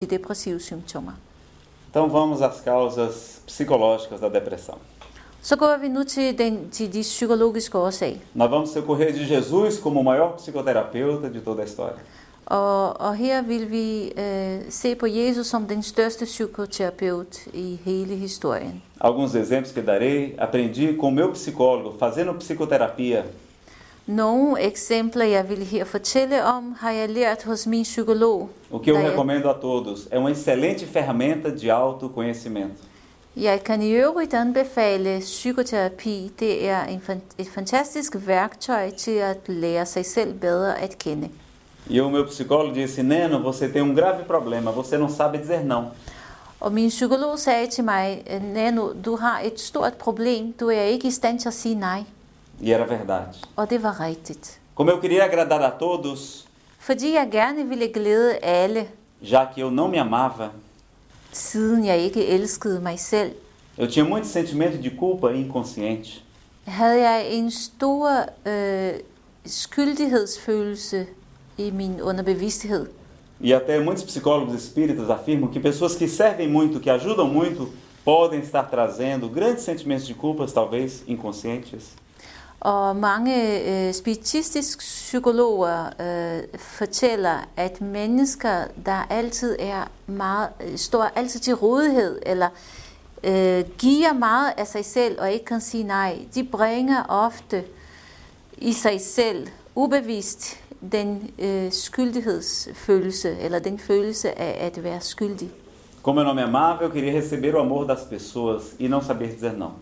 de depressive symptomer. Então vamos às causas psicológicas da depressão. Så går vi nu til, den, til de psykologiske årsager. Nós vamos socorrer de Jesus como o maior psicoterapeuta de toda a história. Og, og her vil vi øh, se på Jesus som den største psykoterapeut i hele historien. Alguns exemplos que darei, aprendi com meu psicólogo fazendo psicoterapia Nogle eksempler, jeg vil her fortælle om, har jeg lært hos min psykolog. O que eu jeg, recomendo a todos é uma excelente ferramenta de autoconhecimento. jeg kan i øvrigt anbefale psykoterapi. Det er en, et fantastisk værktøj til at lære sig selv bedre at kende. E o meu psicólogo disse: Neno, você tem um grave problema, você não sabe dizer não. Og min psykolog sagde til mig, Nano, du har et stort problem. Du er ikke i stand til at sige nej. E era verdade. Og det var rigtigt. Como eu queria agradar a todos, Fordi jeg gerne ville glæde alle, já que eu não me amava, siden jeg ikke elskede mig selv, eu tinha muito sentimento de culpa inconsciente. havde jeg en stor øh, skyldighedsfølelse i min underbevidsthed. E até muitos psicólogos espíritas afirmam que pessoas que servem muito, que ajudam muito, podem estar trazendo grandes sentimentos de culpas, talvez inconscientes. Og mange øh, spiritistiske psykologer øh, fortæller, at mennesker, der altid er meget, øh, står altid til rådighed, eller øh, giver meget af sig selv og ikke kan sige nej, de bringer ofte i sig selv ubevidst den øh, skyldighedsfølelse, eller den følelse af at være skyldig. Como meu nome é Marvel, eu queria receber o amor das pessoas e não saber dizer não.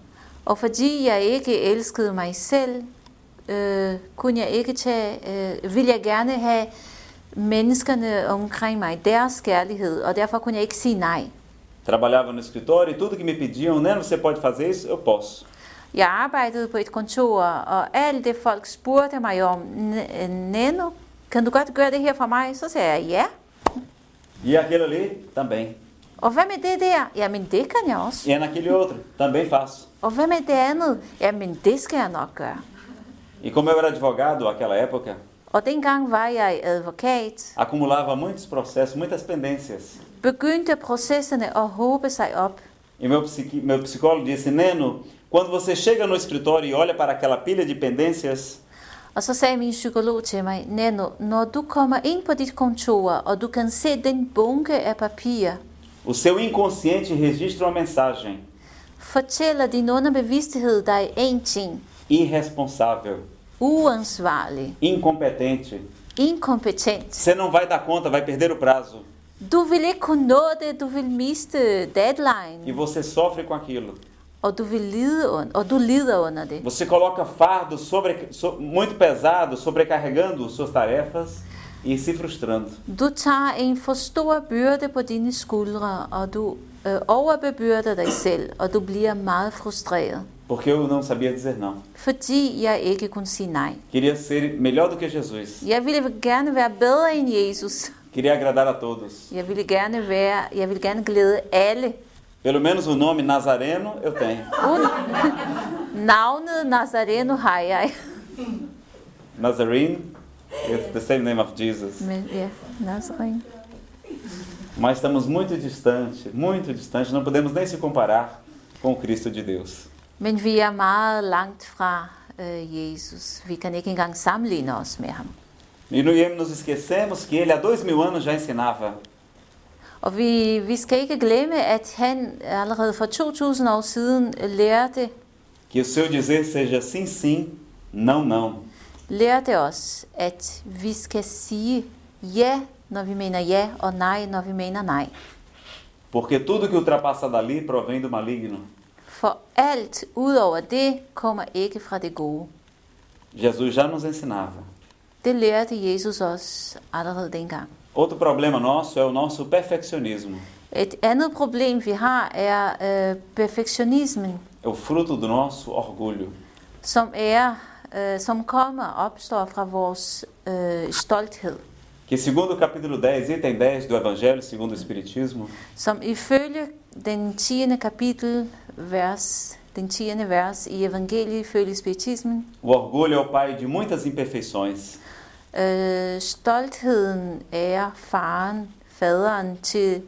Og fordi jeg ikke elskede mig selv, øh, kunne jeg ikke tage, øh, ville jeg gerne have menneskerne omkring mig, deres kærlighed, og derfor kunne jeg ikke sige nej. Trabalhava no escritório e tudo que me pediam, Neno, você pode fazer isso? Eu posso. Jeg arbejdede på et kontor, og alt det folk spurgte mig om, "N- Neno, kan du godt gøre det her for mig? Så sagde jeg ja. E aquele ali, também. Jeg også. E é naquele outro, também faço. Gøre. E como eu era advogado naquela época, Og dengang var jeg advokat, acumulava muitos processos, muitas pendências. begyndte processerne at håbe sig op. E meu, psiqui, meu psicólogo disse: Neno, quando você chega no escritório e olha para aquela pilha de pendências, Og så sagde min psykolog til mig, Nano, når du kommer ind på dit kontor, og du kan se den bunke af papir, o seu inconsciente registra uma mensagem: fortæller din underbevidsthed dig en ting. irresponsável, Uansvarlig, incompetente. inkompetent. Você não vai dar conta, vai perder o prazo. Du vil ikke kunne nå det, du vil miste E deadline, você sofre com aquilo. og du vil lide under, og du lider under det. Você coloca fardo sobre, so- muito pesado, sobrecarregando suas tarefas e se frustrando. Du tager en for stor byrde på dine skuldre, og du øh, overbebyrder dig selv, og du bliver meget frustreret. Porque eu não sabia dizer não. Fordi jeg ikke kunne sige nej. Queria ser melhor do que Jesus. Jeg ville gerne være bedre end Jesus. Queria agradar a todos. Jeg ville gerne være, jeg ville gerne glæde alle. Pelo menos o nome Nazareno eu tenho. Navnet Nazareno har jeg. Nazarene, it's the same name of Jesus. Mas estamos muito distante, muito distante, não podemos nem se comparar com o Cristo de Deus. Men vi er meget langt fra øh, Jesus. Vi kan ikke engang sammenligne os med ham. E no- nos esquecemos que ele há dois mil anos já ensinava Og vi, vi skal ikke glemme, at han allerede for 2000 år siden lærte, que o seu dizer seja sim, sim, não, não. Lærte os, at vi skal sige ja, når vi mener ja, og nej, når vi mener nej. Porque tudo que ultrapassa dali provém do maligno. For alt ud over det kommer ikke fra det gode. Jesus já nos ensinava. Det lærte Jesus os allerede dengang. Outro problema nosso é o nosso perfeccionismo. Et andet problem, vi har, er øh, perfektionismen, É o fruto do nosso orgulho. som, er, øh, som kommer opstår fra vores øh, stolthed. Que segundo o capítulo 10, item 10 do Evangelho segundo o Espiritismo, Som ifølge den 10. kapitel, vers, den 10. vers i evangeliet ifølge spiritismen, o orgulho é o pai de muitas imperfeições. øh, stoltheden er faren faderen til